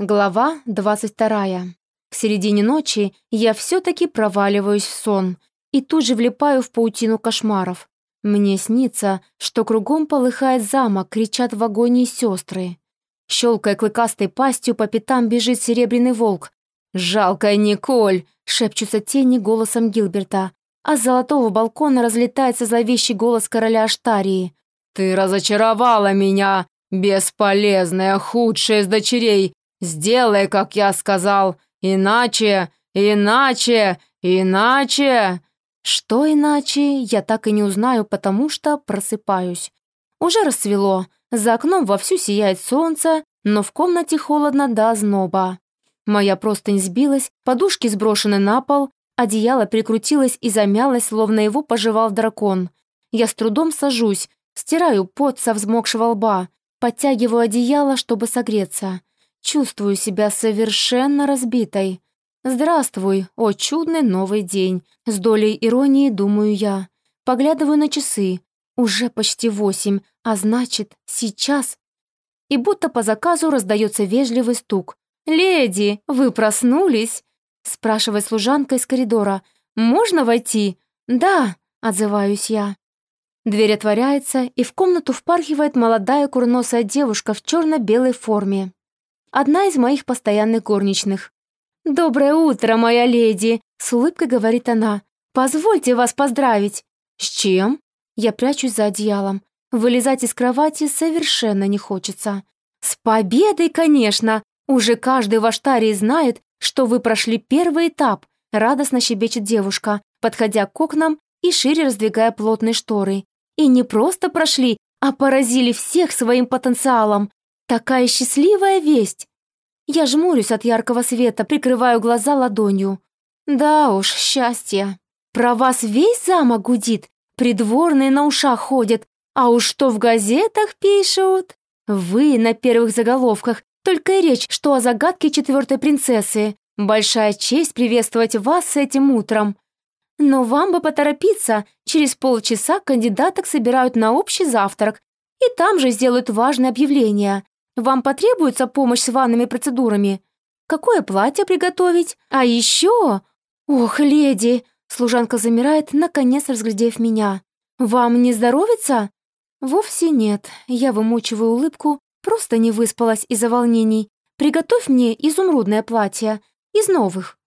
Глава 22. К середине ночи я все-таки проваливаюсь в сон и тут же влипаю в паутину кошмаров. Мне снится, что кругом полыхает замок, кричат в агонии сестры. Щелкая клыкастой пастью, по пятам бежит серебряный волк. «Жалкая Николь!» — шепчутся тени голосом Гилберта, а с золотого балкона разлетается зловещий голос короля Аштарии. «Ты разочаровала меня, бесполезная, худшая из дочерей, Сделай, как я сказал, иначе, иначе, иначе...» Что иначе, я так и не узнаю, потому что просыпаюсь. Уже рассвело, за окном вовсю сияет солнце, но в комнате холодно до озноба. Моя простынь сбилась, подушки сброшены на пол, одеяло прикрутилось и замялось, словно его пожевал дракон. Я с трудом сажусь, стираю пот со взмокшего лба, подтягиваю одеяло, чтобы согреться. Чувствую себя совершенно разбитой. Здравствуй, о чудный новый день. С долей иронии думаю я. Поглядываю на часы. Уже почти восемь, а значит, сейчас. И будто по заказу раздается вежливый стук. «Леди, вы проснулись?» спрашивает служанка из коридора. «Можно войти?» «Да», — отзываюсь я. Дверь отворяется, и в комнату впархивает молодая курносая девушка в черно-белой форме одна из моих постоянных горничных. «Доброе утро, моя леди!» — с улыбкой говорит она. «Позвольте вас поздравить!» «С чем?» Я прячусь за одеялом. Вылезать из кровати совершенно не хочется. «С победой, конечно! Уже каждый в Аштарии знает, что вы прошли первый этап», — радостно щебечет девушка, подходя к окнам и шире раздвигая плотные шторы. «И не просто прошли, а поразили всех своим потенциалом. Такая счастливая весть! Я жмурюсь от яркого света, прикрываю глаза ладонью. Да уж, счастье. Про вас весь замок гудит, придворные на ушах ходят, а уж что в газетах пишут? Вы на первых заголовках, только и речь, что о загадке четвертой принцессы. Большая честь приветствовать вас с этим утром. Но вам бы поторопиться, через полчаса кандидаток собирают на общий завтрак, и там же сделают важное объявление. Вам потребуется помощь с ванными процедурами? Какое платье приготовить? А еще... Ох, леди!» Служанка замирает, наконец разглядев меня. «Вам не здоровится?» «Вовсе нет. Я вымучиваю улыбку, просто не выспалась из-за волнений. Приготовь мне изумрудное платье. Из новых».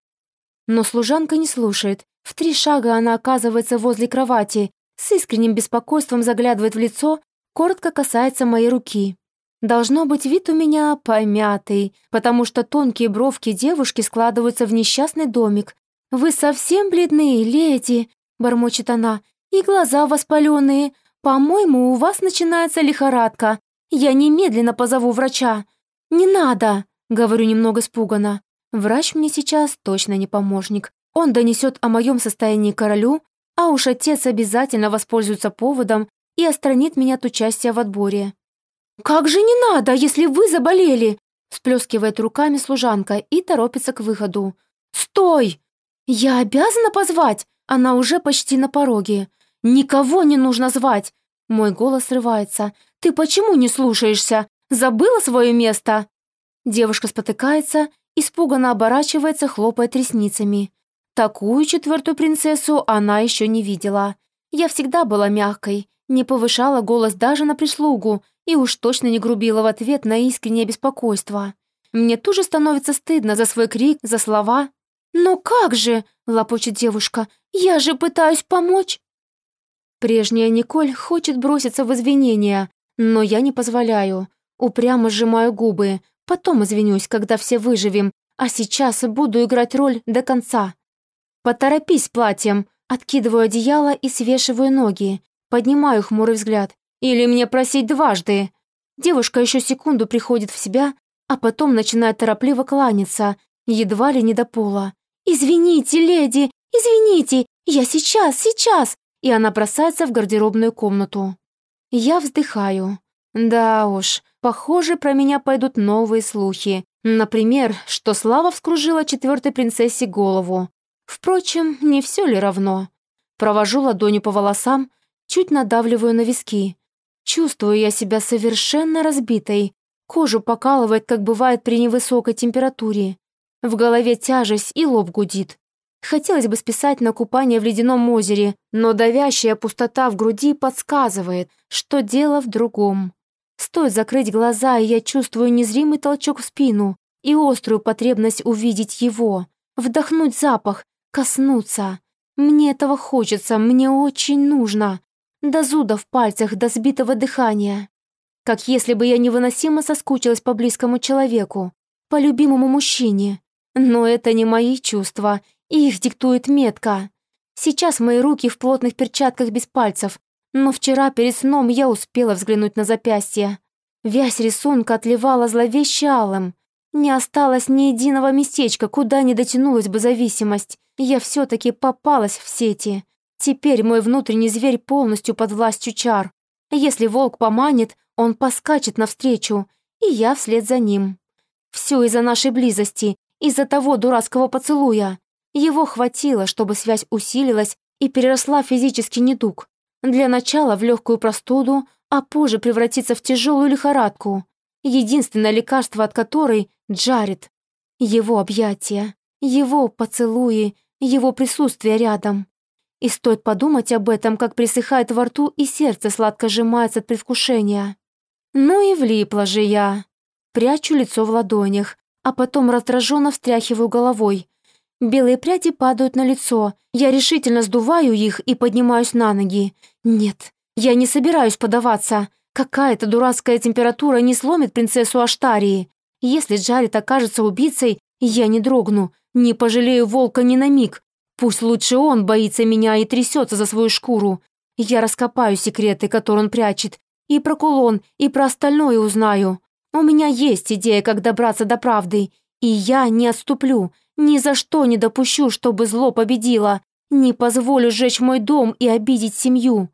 Но служанка не слушает. В три шага она оказывается возле кровати, с искренним беспокойством заглядывает в лицо, коротко касается моей руки. Должно быть, вид у меня помятый, потому что тонкие бровки девушки складываются в несчастный домик. «Вы совсем бледные, леди!» — бормочет она. «И глаза воспаленные. По-моему, у вас начинается лихорадка. Я немедленно позову врача». «Не надо!» — говорю немного испуганно. Врач мне сейчас точно не помощник. Он донесет о моем состоянии королю, а уж отец обязательно воспользуется поводом и отстранит меня от участия в отборе. «Как же не надо, если вы заболели?» Сплескивает руками служанка и торопится к выходу. «Стой! Я обязана позвать? Она уже почти на пороге. Никого не нужно звать!» Мой голос срывается. «Ты почему не слушаешься? Забыла свое место?» Девушка спотыкается, испуганно оборачивается, хлопает ресницами. Такую четвертую принцессу она еще не видела. Я всегда была мягкой, не повышала голос даже на прислугу и уж точно не грубила в ответ на искреннее беспокойство. Мне тоже становится стыдно за свой крик, за слова. «Но как же?» — лопочет девушка. «Я же пытаюсь помочь!» Прежняя Николь хочет броситься в извинения, но я не позволяю. Упрямо сжимаю губы. Потом извинюсь, когда все выживем, а сейчас буду играть роль до конца. Поторопись платьем. Откидываю одеяло и свешиваю ноги. Поднимаю хмурый взгляд. Или мне просить дважды? Девушка еще секунду приходит в себя, а потом начинает торопливо кланяться, едва ли не до пола. «Извините, леди, извините, я сейчас, сейчас!» И она бросается в гардеробную комнату. Я вздыхаю. Да уж, похоже, про меня пойдут новые слухи. Например, что Слава вскружила четвертой принцессе голову. Впрочем, не все ли равно? Провожу ладонью по волосам, чуть надавливаю на виски. Чувствую я себя совершенно разбитой. Кожу покалывает, как бывает при невысокой температуре. В голове тяжесть и лоб гудит. Хотелось бы списать на купание в ледяном озере, но давящая пустота в груди подсказывает, что дело в другом. Стоит закрыть глаза, и я чувствую незримый толчок в спину и острую потребность увидеть его, вдохнуть запах, коснуться. Мне этого хочется, мне очень нужно. До зуда в пальцах, до сбитого дыхания. Как если бы я невыносимо соскучилась по близкому человеку, по любимому мужчине. Но это не мои чувства, их диктует метка. Сейчас мои руки в плотных перчатках без пальцев, но вчера перед сном я успела взглянуть на запястье. Вязь рисунка отливала зловеще алым. Не осталось ни единого местечка, куда не дотянулась бы зависимость. Я все-таки попалась в сети. Теперь мой внутренний зверь полностью под властью чар. Если волк поманит, он поскачет навстречу, и я вслед за ним. Все из-за нашей близости, из-за того дурацкого поцелуя. Его хватило, чтобы связь усилилась и переросла в физический недуг. Для начала в легкую простуду, а позже превратиться в тяжелую лихорадку. Единственное лекарство от которой — Джаред. Его объятия, его поцелуи, его присутствие рядом. И стоит подумать об этом, как присыхает во рту и сердце сладко сжимается от предвкушения. Ну и влипла же я. Прячу лицо в ладонях, а потом раздраженно встряхиваю головой. Белые пряди падают на лицо. Я решительно сдуваю их и поднимаюсь на ноги. Нет, я не собираюсь подаваться. Какая-то дурацкая температура не сломит принцессу Аштарии. Если Джаред окажется убийцей, я не дрогну, не пожалею волка ни на миг. Пусть лучше он боится меня и трясется за свою шкуру. Я раскопаю секреты, которые он прячет, и про кулон, и про остальное узнаю. У меня есть идея, как добраться до правды, и я не отступлю, ни за что не допущу, чтобы зло победило, не позволю сжечь мой дом и обидеть семью.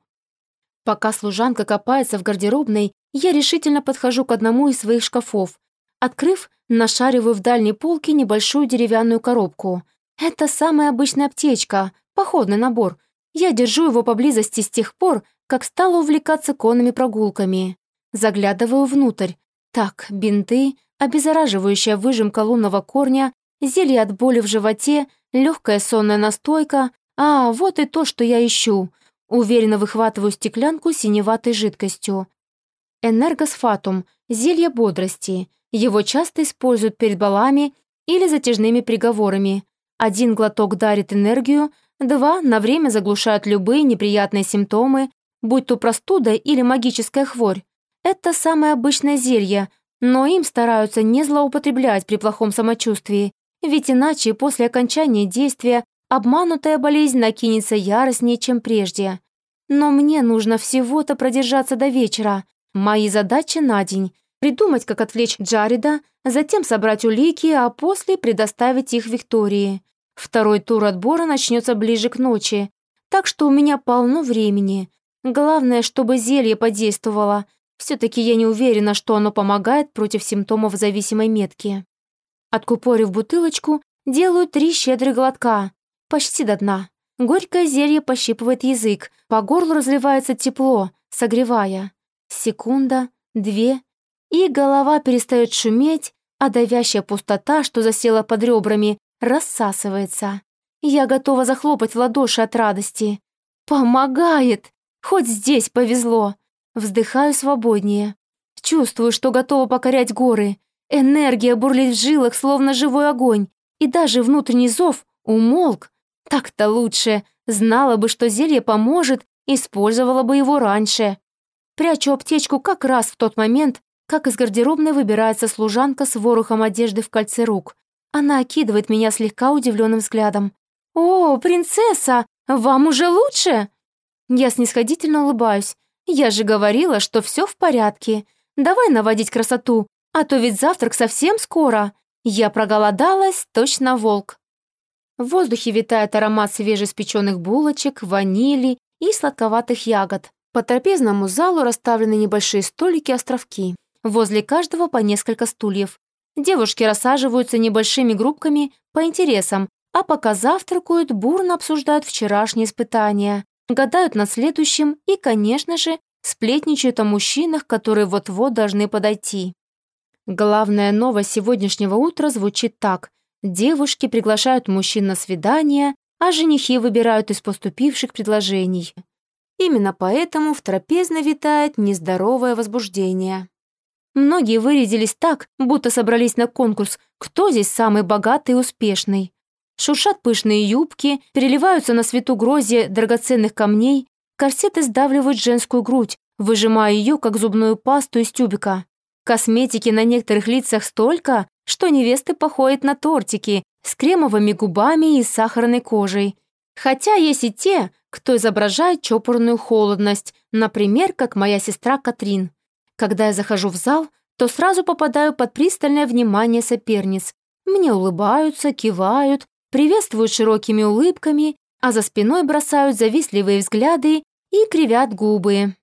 Пока служанка копается в гардеробной, я решительно подхожу к одному из своих шкафов, Открыв, нашариваю в дальней полке небольшую деревянную коробку. Это самая обычная аптечка, походный набор. Я держу его поблизости с тех пор, как стала увлекаться конными прогулками. Заглядываю внутрь. Так, бинты, обеззараживающая выжимка лунного корня, зелье от боли в животе, легкая сонная настойка. А, вот и то, что я ищу. Уверенно выхватываю стеклянку синеватой жидкостью. Энергосфатум, зелье бодрости — его часто используют перед балами или затяжными приговорами. Один глоток дарит энергию, два на время заглушают любые неприятные симптомы, будь то простуда или магическая хворь. Это самое обычное зелье, но им стараются не злоупотреблять при плохом самочувствии, ведь иначе после окончания действия обманутая болезнь накинется яростнее, чем прежде. Но мне нужно всего-то продержаться до вечера. Мои задачи на день придумать, как отвлечь Джареда, затем собрать улики, а после предоставить их Виктории. Второй тур отбора начнется ближе к ночи, так что у меня полно времени. Главное, чтобы зелье подействовало. Все-таки я не уверена, что оно помогает против симптомов зависимой метки. Откупорив бутылочку, делаю три щедрых глотка, почти до дна. Горькое зелье пощипывает язык, по горлу разливается тепло, согревая. Секунда, две, и голова перестает шуметь, а давящая пустота, что засела под ребрами, рассасывается. Я готова захлопать в ладоши от радости. «Помогает! Хоть здесь повезло!» Вздыхаю свободнее. Чувствую, что готова покорять горы. Энергия бурлит в жилах, словно живой огонь. И даже внутренний зов умолк. Так-то лучше. Знала бы, что зелье поможет, использовала бы его раньше. Прячу аптечку как раз в тот момент, как из гардеробной выбирается служанка с ворохом одежды в кольце рук. Она окидывает меня слегка удивленным взглядом. «О, принцесса, вам уже лучше?» Я снисходительно улыбаюсь. «Я же говорила, что все в порядке. Давай наводить красоту, а то ведь завтрак совсем скоро. Я проголодалась, точно волк». В воздухе витает аромат свежеиспеченных булочек, ванили и сладковатых ягод. По трапезному залу расставлены небольшие столики-островки. Возле каждого по несколько стульев. Девушки рассаживаются небольшими группками по интересам, а пока завтракают, бурно обсуждают вчерашние испытания, гадают над следующим и, конечно же, сплетничают о мужчинах, которые вот-вот должны подойти. Главная новость сегодняшнего утра звучит так. Девушки приглашают мужчин на свидание, а женихи выбирают из поступивших предложений. Именно поэтому в трапезной витает нездоровое возбуждение. Многие вырядились так, будто собрались на конкурс «Кто здесь самый богатый и успешный?». Шуршат пышные юбки, переливаются на свету грозе драгоценных камней, корсеты сдавливают женскую грудь, выжимая ее, как зубную пасту из тюбика. Косметики на некоторых лицах столько, что невесты походят на тортики с кремовыми губами и сахарной кожей. Хотя есть и те, кто изображает чопорную холодность, например, как моя сестра Катрин. Когда я захожу в зал, то сразу попадаю под пристальное внимание соперниц. Мне улыбаются, кивают, приветствуют широкими улыбками, а за спиной бросают завистливые взгляды и кривят губы.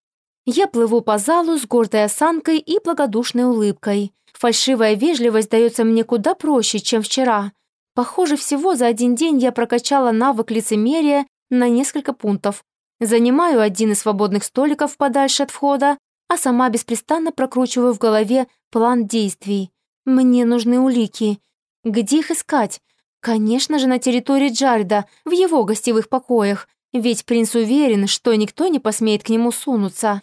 Я плыву по залу с гордой осанкой и благодушной улыбкой. Фальшивая вежливость дается мне куда проще, чем вчера. Похоже, всего за один день я прокачала навык лицемерия на несколько пунктов. Занимаю один из свободных столиков подальше от входа, а сама беспрестанно прокручиваю в голове план действий. Мне нужны улики. Где их искать? Конечно же, на территории Джареда, в его гостевых покоях, ведь принц уверен, что никто не посмеет к нему сунуться.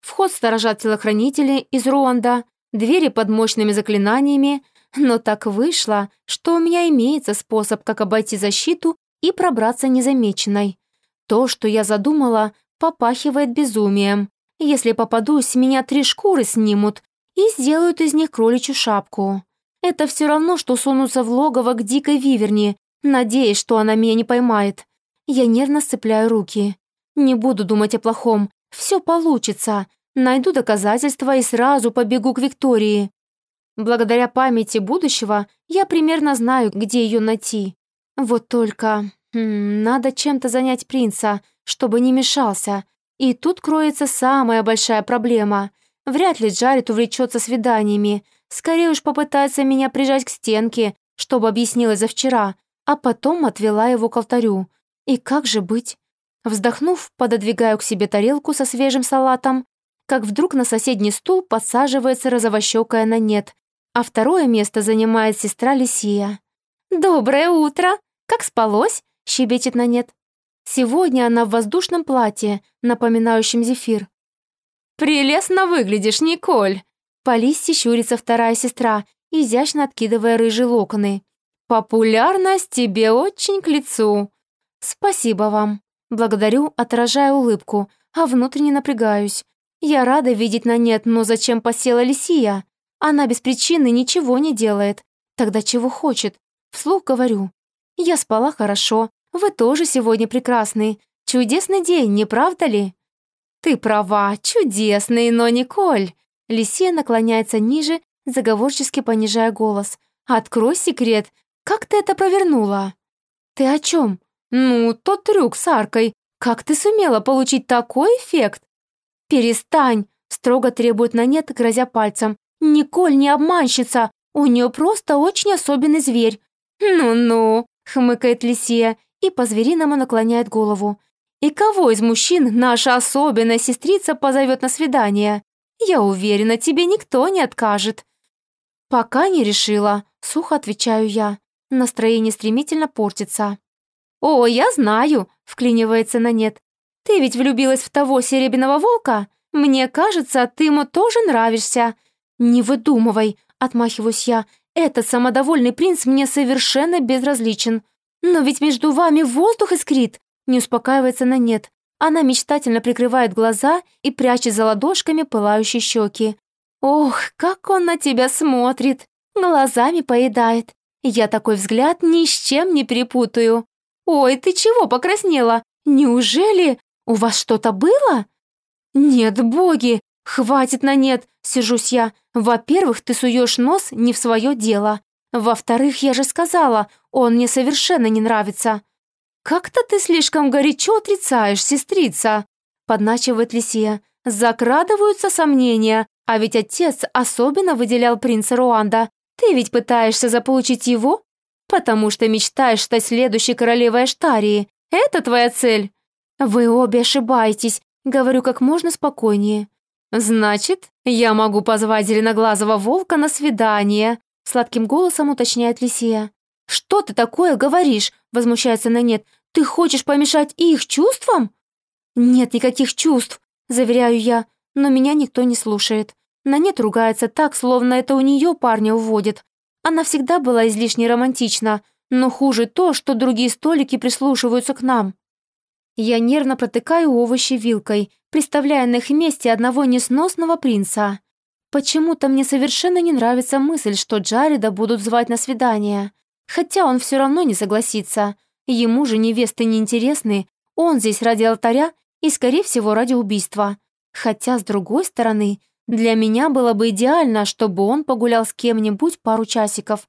Вход сторожат телохранители из Руанда, двери под мощными заклинаниями, но так вышло, что у меня имеется способ, как обойти защиту и пробраться незамеченной. То, что я задумала, попахивает безумием. Если попадусь, меня три шкуры снимут и сделают из них кроличью шапку. Это все равно, что сунуться в логово к дикой виверне, надеясь, что она меня не поймает. Я нервно сцепляю руки. Не буду думать о плохом. Все получится. Найду доказательства и сразу побегу к Виктории. Благодаря памяти будущего я примерно знаю, где ее найти. Вот только... Хм, надо чем-то занять принца, чтобы не мешался, и тут кроется самая большая проблема. Вряд ли Джаред увлечется свиданиями. Скорее уж попытается меня прижать к стенке, чтобы объяснила за вчера, а потом отвела его к алтарю. И как же быть? Вздохнув, пододвигаю к себе тарелку со свежим салатом, как вдруг на соседний стул подсаживается розовощекая Нанет, а второе место занимает сестра Лисия. «Доброе утро! Как спалось?» — щебечет Нанет. Сегодня она в воздушном платье, напоминающем зефир. «Прелестно выглядишь, Николь!» По листе щурится вторая сестра, изящно откидывая рыжие локоны. «Популярность тебе очень к лицу!» «Спасибо вам!» Благодарю, отражая улыбку, а внутренне напрягаюсь. Я рада видеть на нет, но зачем посела Лисия? Она без причины ничего не делает. Тогда чего хочет? Вслух говорю. Я спала хорошо, вы тоже сегодня прекрасный. Чудесный день, не правда ли? Ты права, чудесный, но Николь. Лисия наклоняется ниже, заговорчески понижая голос. Открой секрет, как ты это провернула? Ты о чем? Ну, тот трюк с аркой. Как ты сумела получить такой эффект? Перестань, строго требует Нанет, грозя пальцем. Николь не обманщица, у нее просто очень особенный зверь. Ну-ну, хмыкает Лисия и по-звериному наклоняет голову. «И кого из мужчин наша особенная сестрица позовет на свидание? Я уверена, тебе никто не откажет». «Пока не решила», — сухо отвечаю я. Настроение стремительно портится. «О, я знаю», — вклинивается на нет. «Ты ведь влюбилась в того серебряного волка? Мне кажется, ты ему тоже нравишься». «Не выдумывай», — отмахиваюсь я. «Этот самодовольный принц мне совершенно безразличен. «Но ведь между вами воздух искрит!» Не успокаивается на нет. Она мечтательно прикрывает глаза и прячет за ладошками пылающие щеки. «Ох, как он на тебя смотрит! Глазами поедает. Я такой взгляд ни с чем не перепутаю. Ой, ты чего покраснела? Неужели у вас что-то было?» «Нет, боги! Хватит на нет!» — сижусь я. «Во-первых, ты суешь нос не в свое дело. Во-вторых, я же сказала, он мне совершенно не нравится. Как-то ты слишком горячо отрицаешь, сестрица, подначивает Лисия. Закрадываются сомнения, а ведь отец особенно выделял принца Руанда. Ты ведь пытаешься заполучить его? Потому что мечтаешь стать следующей королевой Аштарии. Это твоя цель? Вы обе ошибаетесь, говорю как можно спокойнее. «Значит, я могу позвать зеленоглазого волка на свидание», сладким голосом уточняет Лисия. «Что ты такое говоришь?» возмущается Нанет. «Ты хочешь помешать их чувствам?» «Нет никаких чувств», заверяю я, но меня никто не слушает. Нанет ругается так, словно это у нее парня уводит. Она всегда была излишне романтична, но хуже то, что другие столики прислушиваются к нам. Я нервно протыкаю овощи вилкой, представляя на их месте одного несносного принца. Почему-то мне совершенно не нравится мысль, что Джареда будут звать на свидание. Хотя он все равно не согласится. Ему же невесты не интересны, он здесь ради алтаря и, скорее всего, ради убийства. Хотя, с другой стороны, для меня было бы идеально, чтобы он погулял с кем-нибудь пару часиков.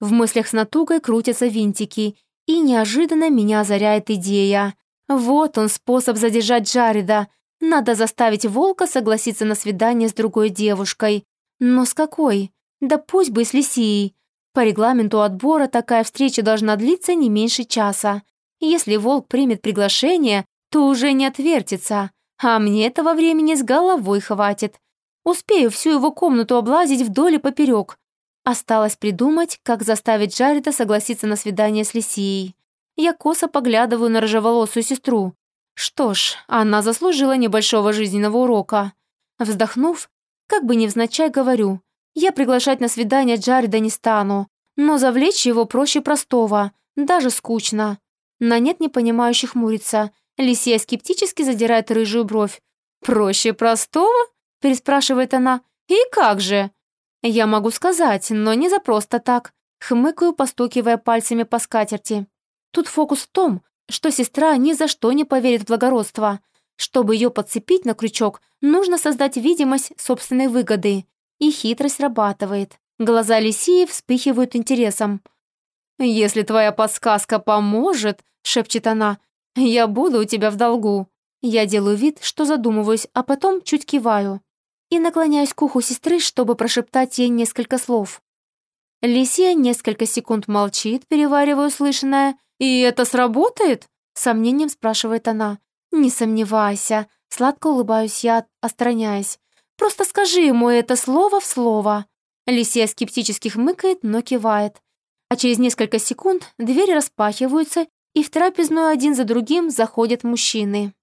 В мыслях с натугой крутятся винтики, и неожиданно меня озаряет идея. Вот он способ задержать Джареда. Надо заставить волка согласиться на свидание с другой девушкой. Но с какой? Да пусть бы с Лисией. По регламенту отбора такая встреча должна длиться не меньше часа. Если волк примет приглашение, то уже не отвертится. А мне этого времени с головой хватит. Успею всю его комнату облазить вдоль и поперек. Осталось придумать, как заставить Джареда согласиться на свидание с Лисией. Я косо поглядываю на рыжеволосую сестру. Что ж, она заслужила небольшого жизненного урока. Вздохнув, как бы невзначай говорю, я приглашать на свидание Джареда не стану, но завлечь его проще простого, даже скучно. На нет непонимающих хмурится. Лисия скептически задирает рыжую бровь. «Проще простого?» – переспрашивает она. «И как же?» «Я могу сказать, но не за просто так», – хмыкаю, постукивая пальцами по скатерти. Тут фокус в том, что сестра ни за что не поверит в благородство. Чтобы ее подцепить на крючок, нужно создать видимость собственной выгоды. И хитрость срабатывает. Глаза Лисии вспыхивают интересом. «Если твоя подсказка поможет», — шепчет она, — «я буду у тебя в долгу». Я делаю вид, что задумываюсь, а потом чуть киваю. И наклоняюсь к уху сестры, чтобы прошептать ей несколько слов. Лисия несколько секунд молчит, переваривая услышанное, «И это сработает?» — сомнением спрашивает она. «Не сомневайся», — сладко улыбаюсь я, остраняясь. «Просто скажи ему это слово в слово». Лисия скептически хмыкает, но кивает. А через несколько секунд двери распахиваются, и в трапезную один за другим заходят мужчины.